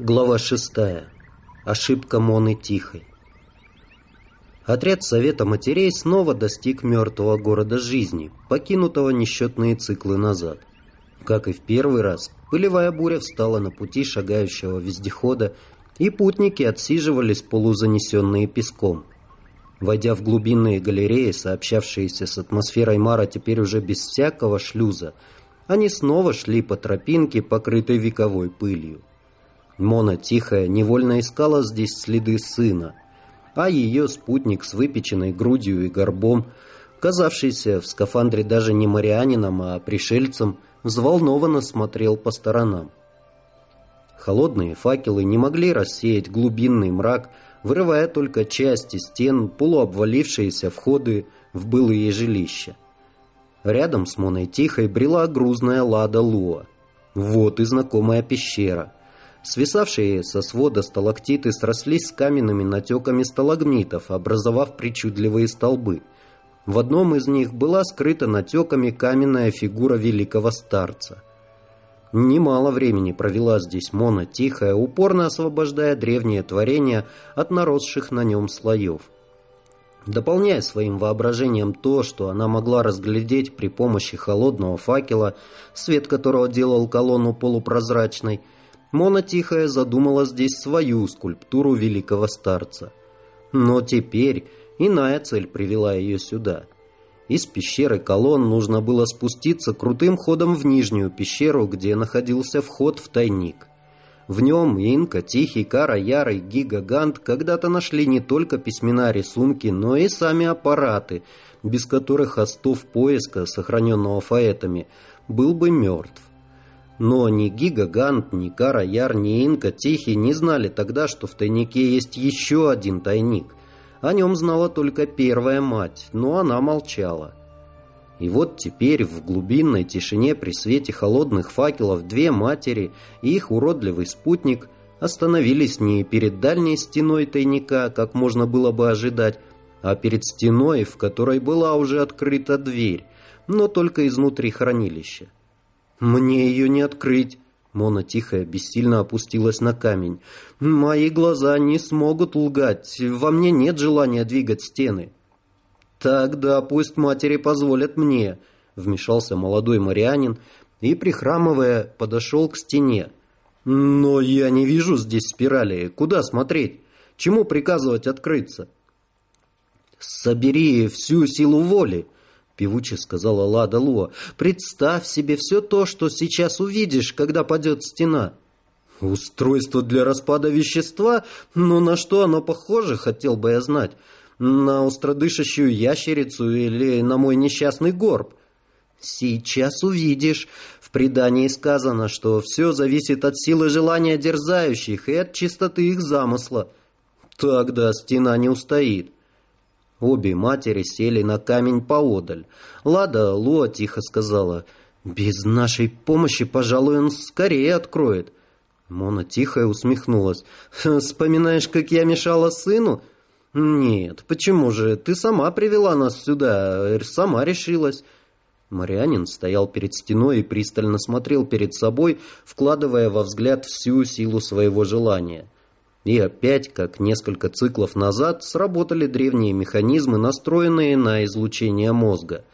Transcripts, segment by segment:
Глава шестая. Ошибка Моны Тихой. Отряд Совета матерей снова достиг мертвого города жизни, покинутого несчетные циклы назад. Как и в первый раз, пылевая буря встала на пути шагающего вездехода, и путники отсиживались полузанесенные песком. Войдя в глубинные галереи, сообщавшиеся с атмосферой Мара теперь уже без всякого шлюза, они снова шли по тропинке, покрытой вековой пылью. Мона тихая невольно искала здесь следы сына, а ее спутник с выпеченной грудью и горбом, казавшийся в скафандре даже не марианином, а пришельцем, взволнованно смотрел по сторонам. Холодные факелы не могли рассеять глубинный мрак, вырывая только части стен, полуобвалившиеся входы в былые жилища. Рядом с Моной Тихой брела грузная лада Луа. Вот и знакомая пещера — Свисавшие со свода сталактиты срослись с каменными натеками сталагмитов, образовав причудливые столбы. В одном из них была скрыта натеками каменная фигура великого старца. Немало времени провела здесь Мона Тихая, упорно освобождая древнее творение от наросших на нем слоев. Дополняя своим воображением то, что она могла разглядеть при помощи холодного факела, свет которого делал колонну полупрозрачной, Мона Тихая задумала здесь свою скульптуру великого старца. Но теперь иная цель привела ее сюда. Из пещеры колонн нужно было спуститься крутым ходом в нижнюю пещеру, где находился вход в тайник. В нем Инка, Тихий, Кара, Ярый, Гига, Гант когда-то нашли не только письмена, рисунки, но и сами аппараты, без которых остов поиска, сохраненного фаэтами, был бы мертв. Но ни Гига Гант, ни Кара ни Инка Тихий не знали тогда, что в тайнике есть еще один тайник. О нем знала только первая мать, но она молчала. И вот теперь в глубинной тишине при свете холодных факелов две матери и их уродливый спутник остановились не перед дальней стеной тайника, как можно было бы ожидать, а перед стеной, в которой была уже открыта дверь, но только изнутри хранилища. «Мне ее не открыть!» Мона тихо, бессильно опустилась на камень. «Мои глаза не смогут лгать. Во мне нет желания двигать стены». «Тогда пусть матери позволят мне», — вмешался молодой марианин и, прихрамывая, подошел к стене. «Но я не вижу здесь спирали. Куда смотреть? Чему приказывать открыться?» «Собери всю силу воли», — певуче сказала Лада Луа. «Представь себе все то, что сейчас увидишь, когда падет стена». «Устройство для распада вещества? Но на что оно похоже, хотел бы я знать. На остродышащую ящерицу или на мой несчастный горб?» «Сейчас увидишь. В предании сказано, что все зависит от силы желания дерзающих и от чистоты их замысла. Тогда стена не устоит». Обе матери сели на камень поодаль. Лада Луа тихо сказала, «Без нашей помощи, пожалуй, он скорее откроет». Мона тихо усмехнулась. «Вспоминаешь, как я мешала сыну?» «Нет, почему же? Ты сама привела нас сюда, сама решилась». Марианин стоял перед стеной и пристально смотрел перед собой, вкладывая во взгляд всю силу своего желания. И опять, как несколько циклов назад, сработали древние механизмы, настроенные на излучение мозга.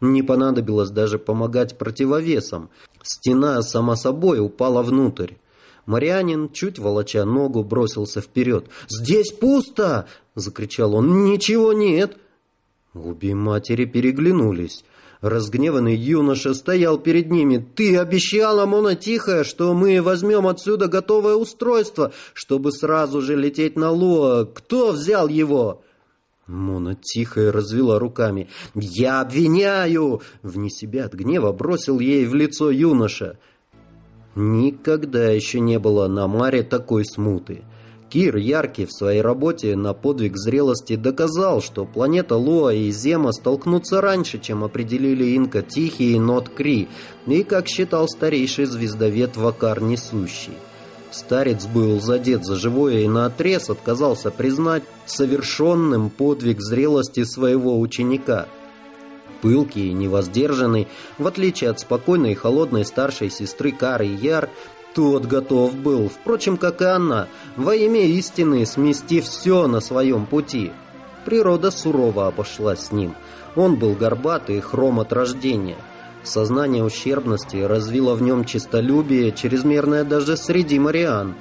Не понадобилось даже помогать противовесам. Стена сама собой упала внутрь. Марианин, чуть волоча ногу, бросился вперед. «Здесь пусто!» — закричал он. «Ничего нет!» Обе матери переглянулись. Разгневанный юноша стоял перед ними. «Ты обещала, Мона Тихая, что мы возьмем отсюда готовое устройство, чтобы сразу же лететь на Луа. Кто взял его?» Мона тихо развела руками. «Я обвиняю!» Вне себя от гнева бросил ей в лицо юноша. Никогда еще не было на Маре такой смуты. Кир Яркий в своей работе на подвиг зрелости доказал, что планета Луа и Зема столкнутся раньше, чем определили Инка Тихий и Нот Кри, и, как считал старейший звездовед Вакар Несущий. Старец был задет за живое и наотрез отказался признать совершенным подвиг зрелости своего ученика. Пылкий и невоздержанный, в отличие от спокойной и холодной старшей сестры Кары Яр, Тот готов был, впрочем, как и она, во имя истины смести все на своем пути. Природа сурово обошлась с ним. Он был горбатый хром от рождения. Сознание ущербности развило в нем честолюбие, чрезмерное даже среди мариан.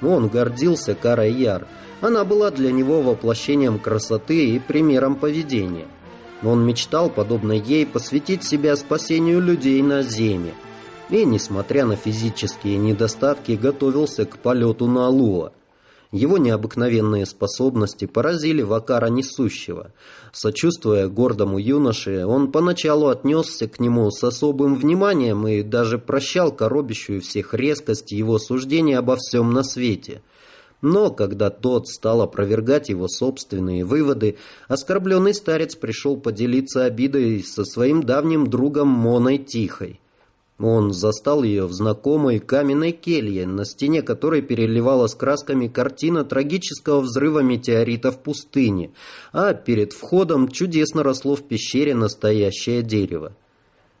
Он гордился Карой Яр. Она была для него воплощением красоты и примером поведения. Он мечтал, подобно ей, посвятить себя спасению людей на Земле. И, несмотря на физические недостатки, готовился к полету на Алуа. Его необыкновенные способности поразили Вакара Несущего. Сочувствуя гордому юноше, он поначалу отнесся к нему с особым вниманием и даже прощал коробящую всех резкость его суждений обо всем на свете. Но когда тот стал опровергать его собственные выводы, оскорбленный старец пришел поделиться обидой со своим давним другом Моной Тихой. Он застал ее в знакомой каменной келье, на стене которой переливалась красками картина трагического взрыва метеорита в пустыне, а перед входом чудесно росло в пещере настоящее дерево.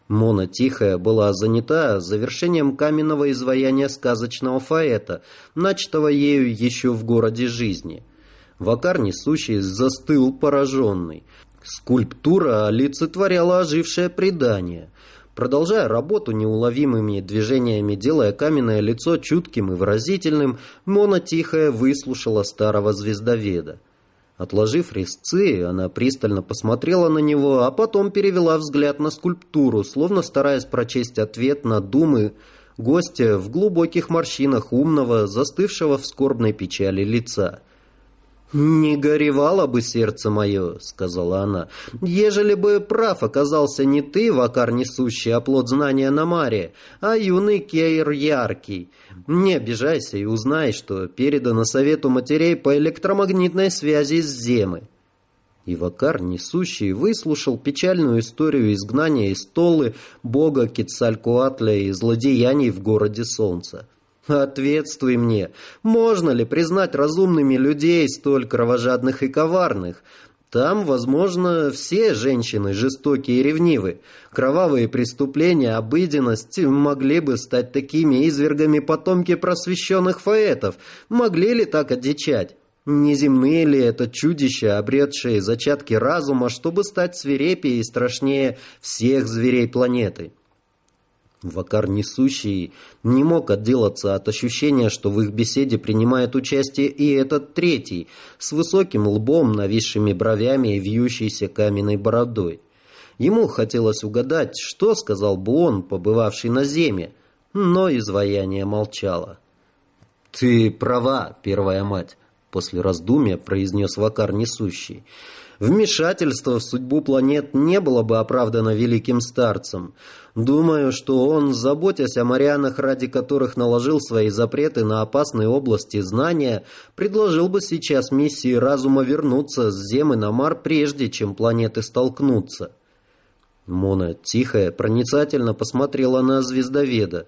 Мона Тихая была занята завершением каменного изваяния сказочного фаэта, начатого ею еще в городе жизни. Вакар несущий застыл пораженный. Скульптура олицетворяла ожившее предание. Продолжая работу неуловимыми движениями, делая каменное лицо чутким и выразительным, Мона Тихая выслушала старого звездоведа. Отложив резцы, она пристально посмотрела на него, а потом перевела взгляд на скульптуру, словно стараясь прочесть ответ на думы гостя в глубоких морщинах умного, застывшего в скорбной печали лица – «Не горевало бы сердце мое», — сказала она, — «ежели бы прав оказался не ты, вакар несущий оплот знания на маре, а юный Кейр Яркий. Не обижайся и узнай, что передано совету матерей по электромагнитной связи с Земы». И Вакар, несущий, выслушал печальную историю изгнания из Толы бога Кицалькуатля и злодеяний в городе Солнца. Ответствуй мне, можно ли признать разумными людей столь кровожадных и коварных? Там, возможно, все женщины жестокие и ревнивы. Кровавые преступления, обыденность могли бы стать такими извергами потомки просвещенных фаэтов. Могли ли так одичать? Неземные ли это чудища, обретшие зачатки разума, чтобы стать свирепее и страшнее всех зверей планеты? Вакар несущий не мог отделаться от ощущения, что в их беседе принимает участие и этот третий, с высоким лбом, нависшими бровями и вьющейся каменной бородой. Ему хотелось угадать, что сказал бы он, побывавший на земле, но изваяние молчало. «Ты права, первая мать», — после раздумья произнес Вакар несущий. Вмешательство в судьбу планет не было бы оправдано великим старцем. Думаю, что он, заботясь о Марианах, ради которых наложил свои запреты на опасные области знания, предложил бы сейчас миссии разума вернуться с Земли на Мар, прежде чем планеты столкнутся. Мона, тихая, проницательно посмотрела на звездоведа.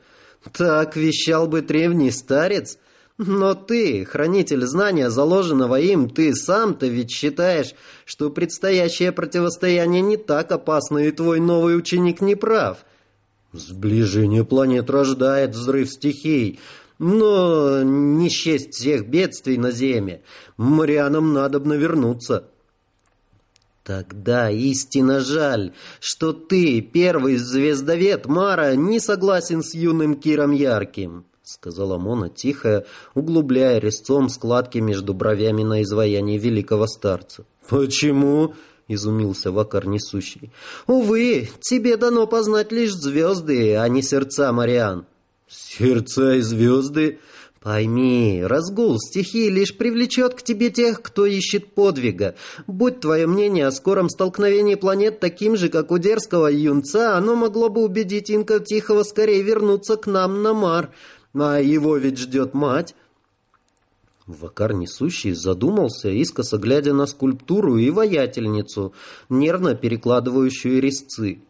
«Так вещал бы древний старец?» Но ты, хранитель знания, заложенного им, ты сам-то ведь считаешь, что предстоящее противостояние не так опасно, и твой новый ученик не прав. Сближение планет рождает взрыв стихий, но не счесть всех бедствий на Земле. Марианам надо бы навернуться. Тогда истинно жаль, что ты, первый звездовед Мара, не согласен с юным Киром Ярким. — сказала Мона тихо, углубляя резцом складки между бровями на изваянии великого старца. «Почему?» — изумился Вакар несущий. «Увы, тебе дано познать лишь звезды, а не сердца Мариан». «Сердца и звезды?» Пойми, разгул стихии лишь привлечет к тебе тех, кто ищет подвига. Будь твое мнение о скором столкновении планет таким же, как у дерзкого юнца, оно могло бы убедить инков Тихого скорее вернуться к нам на Мар. А его ведь ждет мать. Вакар несущий задумался, искоса глядя на скульптуру и воятельницу, нервно перекладывающую резцы.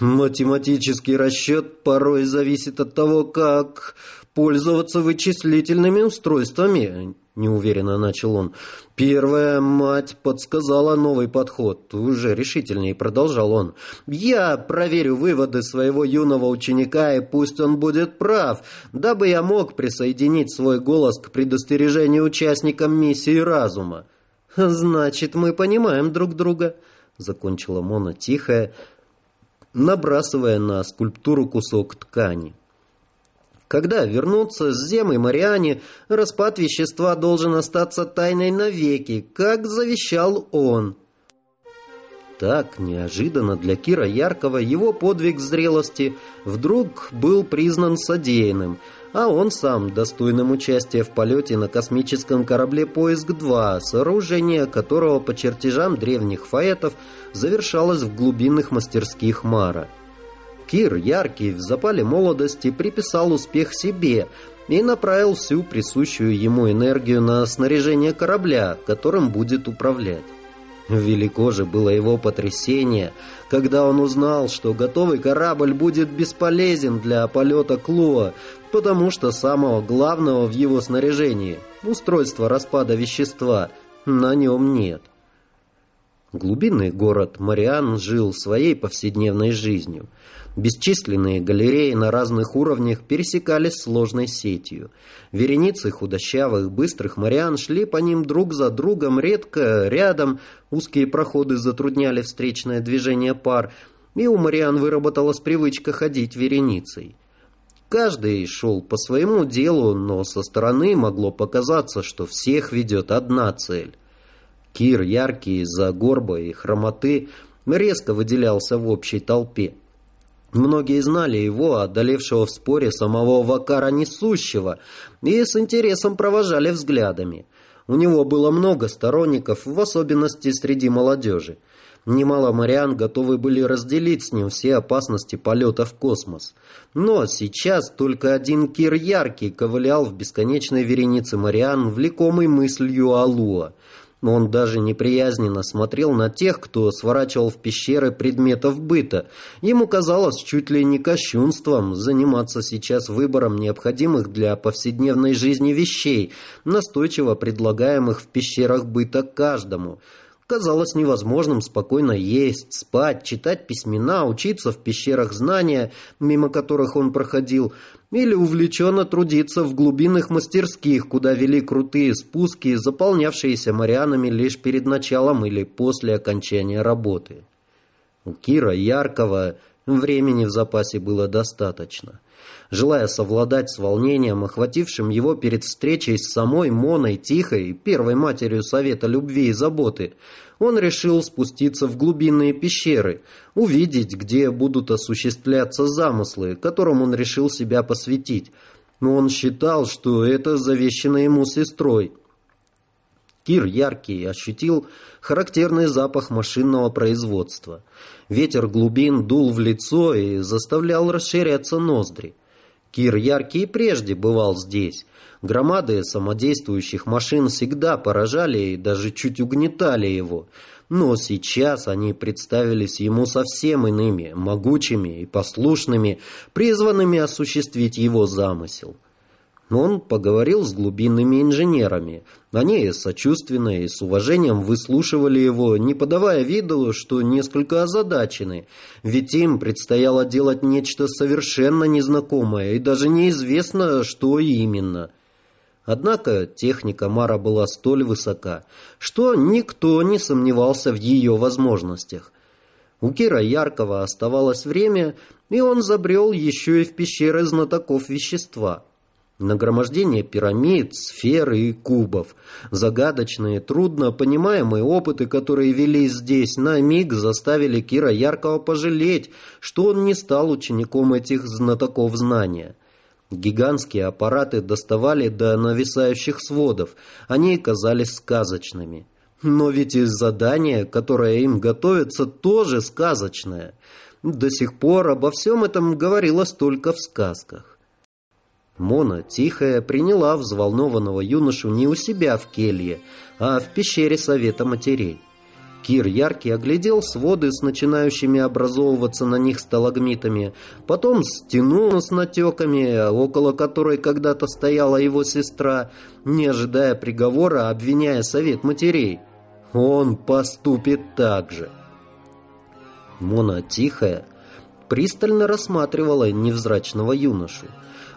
Математический расчет порой зависит от того, как пользоваться вычислительными устройствами», — неуверенно начал он. «Первая мать подсказала новый подход». Уже решительнее продолжал он. «Я проверю выводы своего юного ученика, и пусть он будет прав, дабы я мог присоединить свой голос к предостережению участникам миссии разума». «Значит, мы понимаем друг друга», — закончила Мона тихая, набрасывая на скульптуру кусок ткани. Когда вернутся с и Мариане, распад вещества должен остаться тайной навеки, как завещал он. Так, неожиданно для Кира Яркого, его подвиг зрелости вдруг был признан содеянным, а он сам достойным участия в полете на космическом корабле «Поиск-2», сооружение которого по чертежам древних фаэтов завершалось в глубинных мастерских Мара. Кир, яркий, в запале молодости, приписал успех себе и направил всю присущую ему энергию на снаряжение корабля, которым будет управлять. Велико же было его потрясение, когда он узнал, что готовый корабль будет бесполезен для полета Клоа, потому что самого главного в его снаряжении, устройства распада вещества, на нем нет. Глубинный город Мариан жил своей повседневной жизнью. Бесчисленные галереи на разных уровнях пересекались сложной сетью. Вереницы худощавых, быстрых морян шли по ним друг за другом, редко рядом. Узкие проходы затрудняли встречное движение пар, и у Мариан выработалась привычка ходить вереницей. Каждый шел по своему делу, но со стороны могло показаться, что всех ведет одна цель. Кир, яркий из-за горба и хромоты, резко выделялся в общей толпе. Многие знали его, одолевшего в споре самого Вакара Несущего, и с интересом провожали взглядами. У него было много сторонников, в особенности среди молодежи. Немало морян готовы были разделить с ним все опасности полета в космос. Но сейчас только один Кир Яркий ковылял в бесконечной веренице морян, влекомый мыслью Алуа. Он даже неприязненно смотрел на тех, кто сворачивал в пещеры предметов быта. Ему казалось чуть ли не кощунством заниматься сейчас выбором необходимых для повседневной жизни вещей, настойчиво предлагаемых в пещерах быта каждому – Казалось невозможным спокойно есть, спать, читать письмена, учиться в пещерах знания, мимо которых он проходил, или увлеченно трудиться в глубинных мастерских, куда вели крутые спуски, заполнявшиеся марианами лишь перед началом или после окончания работы. У Кира Яркого времени в запасе было достаточно. Желая совладать с волнением, охватившим его перед встречей с самой Моной Тихой, первой матерью Совета Любви и Заботы, он решил спуститься в глубинные пещеры, увидеть, где будут осуществляться замыслы, которым он решил себя посвятить. Но он считал, что это завещано ему сестрой. Кир яркий ощутил характерный запах машинного производства. Ветер глубин дул в лицо и заставлял расширяться ноздри. Кир Яркий прежде бывал здесь. Громады самодействующих машин всегда поражали и даже чуть угнетали его. Но сейчас они представились ему совсем иными, могучими и послушными, призванными осуществить его замысел. Он поговорил с глубинными инженерами. Они сочувственно и с уважением выслушивали его, не подавая виду, что несколько озадачены, ведь им предстояло делать нечто совершенно незнакомое и даже неизвестно, что именно. Однако техника Мара была столь высока, что никто не сомневался в ее возможностях. У Кира Яркого оставалось время, и он забрел еще и в пещеры знатоков вещества – Нагромождение пирамид, сфер и кубов. Загадочные, трудно понимаемые опыты, которые велись здесь, на миг заставили Кира Яркого пожалеть, что он не стал учеником этих знатоков знания. Гигантские аппараты доставали до нависающих сводов. Они казались сказочными. Но ведь и задание, которое им готовится, тоже сказочное. До сих пор обо всем этом говорилось только в сказках. Мона, тихая, приняла взволнованного юношу не у себя в келье, а в пещере Совета Матерей. Кир яркий оглядел своды с начинающими образовываться на них сталагмитами, потом стену с натеками, около которой когда-то стояла его сестра, не ожидая приговора, обвиняя совет матерей. Он поступит так же. Мона тихая, пристально рассматривала невзрачного юношу.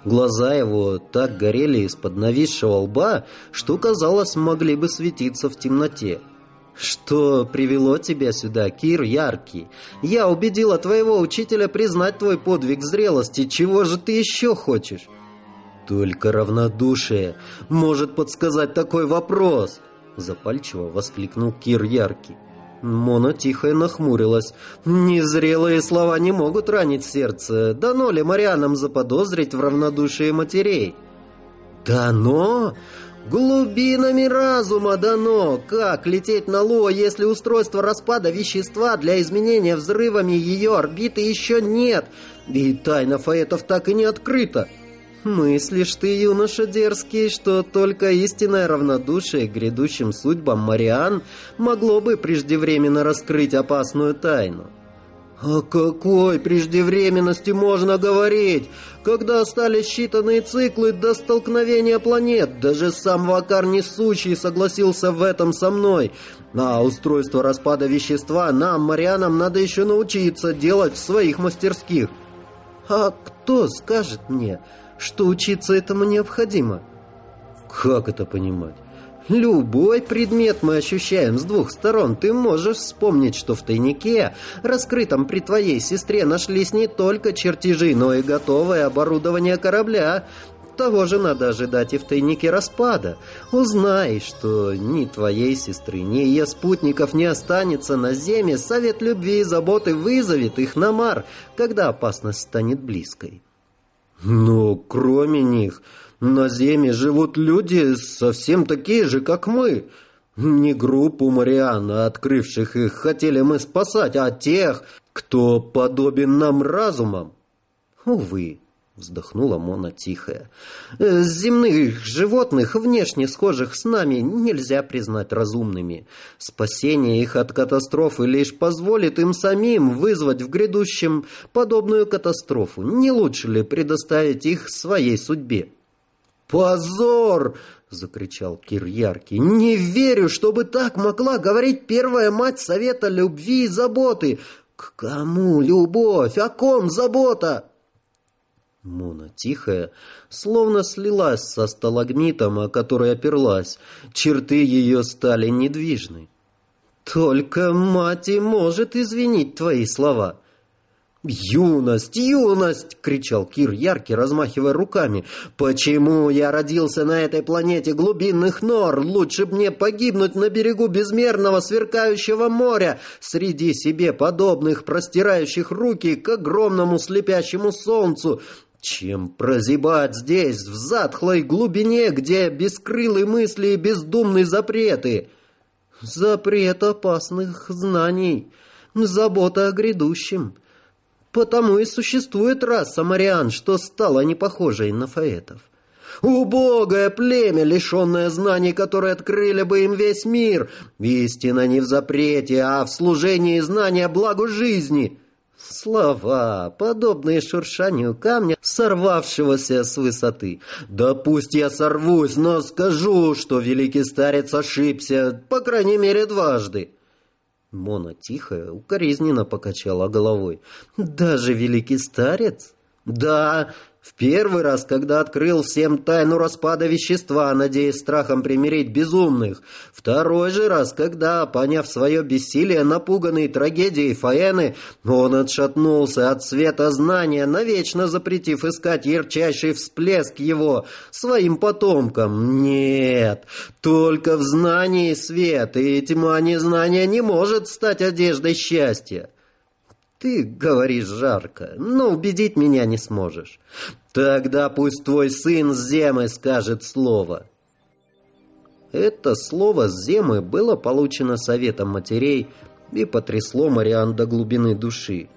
Глаза его так горели из-под нависшего лба, что, казалось, могли бы светиться в темноте. «Что привело тебя сюда, Кир Яркий? Я убедила твоего учителя признать твой подвиг зрелости. Чего же ты еще хочешь?» «Только равнодушие может подсказать такой вопрос!» Запальчиво воскликнул Кир Яркий. Мона тихо нахмурилась. «Незрелые слова не могут ранить сердце. Дано ли Марианам заподозрить в равнодушии матерей?» «Дано? Глубинами разума дано! Как лететь на Луо, если устройство распада вещества для изменения взрывами ее орбиты еще нет? И тайна фаэтов так и не открыта!» «Мыслишь ты, юноша дерзкий, что только истинное равнодушие к грядущим судьбам Мариан могло бы преждевременно раскрыть опасную тайну?» «О какой преждевременности можно говорить? Когда остались считанные циклы до столкновения планет, даже сам Вакар Несущий согласился в этом со мной. А устройство распада вещества нам, Марианам, надо еще научиться делать в своих мастерских. А кто скажет мне, что учиться этому необходимо. Как это понимать? Любой предмет мы ощущаем с двух сторон. Ты можешь вспомнить, что в тайнике, раскрытом при твоей сестре, нашлись не только чертежи, но и готовое оборудование корабля. Того же надо ожидать и в тайнике распада. Узнай, что ни твоей сестры, ни ее спутников не останется на земле, совет любви и заботы вызовет их на Мар, когда опасность станет близкой. Но кроме них на Земле живут люди совсем такие же, как мы. Не группу Мариана, открывших их, хотели мы спасать, а тех, кто подобен нам разумом. Увы вздохнула Мона тихая. «Э, «Земных животных, внешне схожих с нами, нельзя признать разумными. Спасение их от катастрофы лишь позволит им самим вызвать в грядущем подобную катастрофу. Не лучше ли предоставить их своей судьбе?» «Позор!» — закричал Кир Яркий. «Не верю, чтобы так могла говорить первая мать Совета Любви и Заботы. К кому любовь? О ком забота?» Мона тихая, словно слилась со сталагмитом, о который оперлась. Черты ее стали недвижны. «Только мать и может извинить твои слова». «Юность! Юность!» — кричал Кир яркий, размахивая руками. «Почему я родился на этой планете глубинных нор? Лучше б мне погибнуть на берегу безмерного сверкающего моря, среди себе подобных, простирающих руки к огромному слепящему солнцу, чем прозябать здесь, в затхлой глубине, где бескрылые мысли и бездумные запреты? Запрет опасных знаний, забота о грядущем. Потому и существует раса мариан, что стала непохожей на фаэтов. Убогое племя, лишенное знаний, которые открыли бы им весь мир. Истина не в запрете, а в служении знания благу жизни. Слова, подобные шуршанию камня, сорвавшегося с высоты. Да пусть я сорвусь, но скажу, что великий старец ошибся, по крайней мере, дважды. Мона тихо, укоризненно покачала головой. «Даже великий старец?» «Да, в первый раз, когда открыл всем тайну распада вещества, надеясь страхом примирить безумных. Второй же раз, когда, поняв свое бессилие, напуганный трагедией Фаэны, он отшатнулся от света знания, навечно запретив искать ярчайший всплеск его своим потомкам. Нет, только в знании свет, и тьма незнания не может стать одеждой счастья. Ты говоришь жарко, но убедить меня не сможешь. Тогда пусть твой сын Земы скажет слово. Это слово Земы было получено советом матерей и потрясло Мариан до глубины души.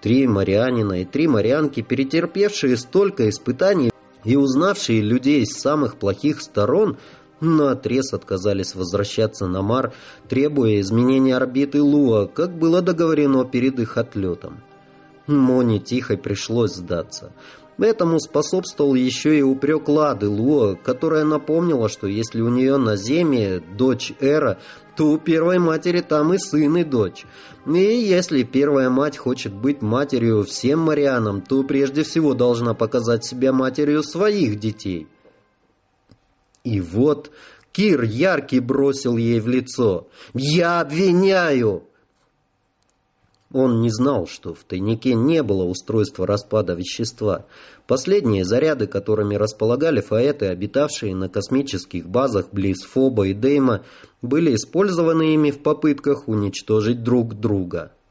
Три марианина и три марианки, перетерпевшие столько испытаний и узнавшие людей с самых плохих сторон, но отрез отказались возвращаться на Мар, требуя изменения орбиты Луа, как было договорено перед их отлетом. Моне тихо пришлось сдаться. Этому способствовал еще и упрек Лады Луа, которая напомнила, что если у нее на Земе дочь Эра, то у первой матери там и сын, и дочь. И если первая мать хочет быть матерью всем Марианам, то прежде всего должна показать себя матерью своих детей. И вот Кир яркий бросил ей в лицо. «Я обвиняю!» Он не знал, что в тайнике не было устройства распада вещества. Последние заряды, которыми располагали фаэты, обитавшие на космических базах близ Фоба и Дейма, были использованы ими в попытках уничтожить друг друга –